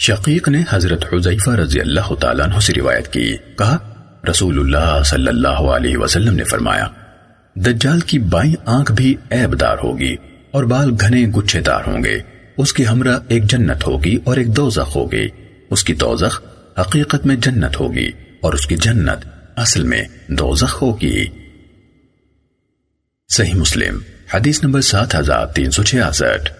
شقیق نے حضرت حضیفہ رضی اللہ تعالیٰ عنہ سے روایت کی۔ کہا رسول اللہ صلی اللہ علیہ وسلم نے فرمایا، دجال کی بائیں آنکھ بھی عیب دار ہوگی اور بال گھنے گچھے دار ہوں گے۔ اس کی ہمراہ ایک جنت ہوگی اور ایک دوزخ ہوگی۔ اس کی دوزخ حقیقت میں جنت ہوگی اور اس کی جنت اصل میں دوزخ ہوگی۔ صحیح مسلم، حدیث نمبر سات ہزار تین سو چھیاسٹھ۔